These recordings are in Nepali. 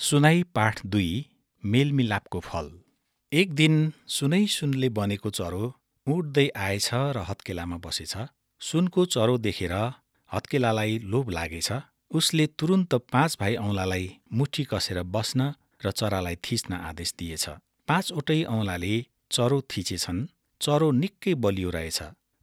सुनाई पाठ दुई मेलमिलापको फल। एक दिन सुनै सुनले बनेको चरो उड्दै आएछ र हत्केलामा बसेछ। सुनको चरो देखेर हत्केलालाई लोभ लागेछ। उसले तुरुन्त पाँच भाइ औँलालाई मुठी कसेर बस्न र चरालाई थिच्न आदेश दिएछ। पाँचवटै औँलाले चरो थिचेछन्। चरो निकै बलियो रहेछ।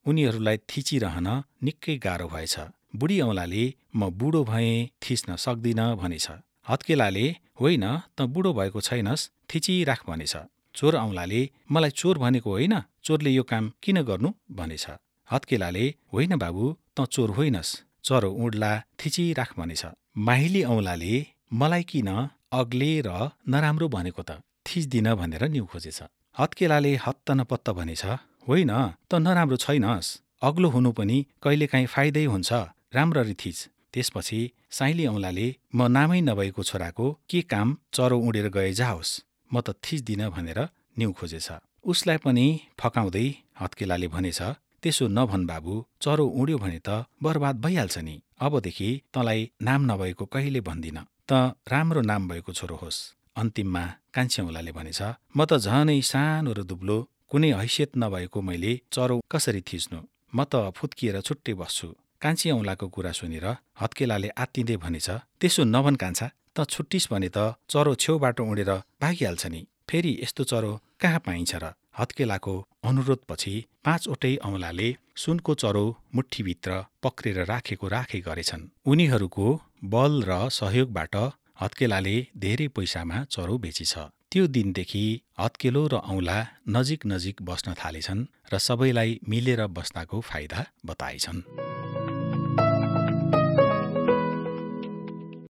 उनीहरूलाई थिचिरहन निकै गाह्रो भएछ। बुढी औँलाले म बुढो भएँ थिच्न सक्दिन भनेछ। हत्केलाले होइन त बुढो भएको छैनस् थिचिराख भनेछ। चोर औँलाले मलाई चोर भनेको होइन चोरले यो काम किन गर्नु भनेछ। हत्केलाले होइन बाबु त चोर होइनस् चरो उड्ला थिचिराख भनेछ। माहिली औँलाले मलाई किन अग्ले र नराम्रो भनेको त थिच्दिन भनेर निहुँ खोजेछ। हत्केलाले हत्त नपत्त भनेछ होइन त नराम्रो छैनस् अग्लो हुनु पनि कहिलेकाहीँ फाइदै हुन्छ राम्ररी थिच। त्यसपछि साइली औँलाले म नामै नभएको छोराको के काम चरो उडेर गए जाओस्? म त थिच्दिन भनेर निहुँ खोजेछ। उसलाई पनि फकाउँदै हत्केलाले भनेछ त्यसो नभन् बाबु चरो उड्यो भने त बर्बाद भइहाल्छ नि। अबदेखि तँलाई नाम नभएको कहिले भन्दिन। त राम्रो नाम भएको छोरो होस् अन्तिममा कान्छी औँलाले भनेछ म त झनै सानो र दुब्लो कुनै हैसियत नभएको मैले चरो कसरी थिच्नु? म त फुत्किएर छुट्टै बस्छु। कान्छी औँलाको कुरा सुनेर हत्केलाले आत्तिँदै भनेछ त्यसो नभन् कान्छा त छुट्टिस् भने त चरो छेउबाट उडेर भागिहाल्छ नि। फेरि यस्तो चरो कहाँ पाइन्छ र? हत्केलाको अनुरोधपछि पाँचवटै औँलाले सुनको चरो मुठीभित्र पक्रेर राखेको राखै गरेछन्। उनीहरूको बल र सहयोगबाट हत्केलाले धेरै पैसामा चरो बेचिछ। त्यो दिनदेखि हत्केलो र औँला नजिक नजिक बस्न थालेछन् र सबैलाई मिलेर बस्दाको फाइदा बताएछन्।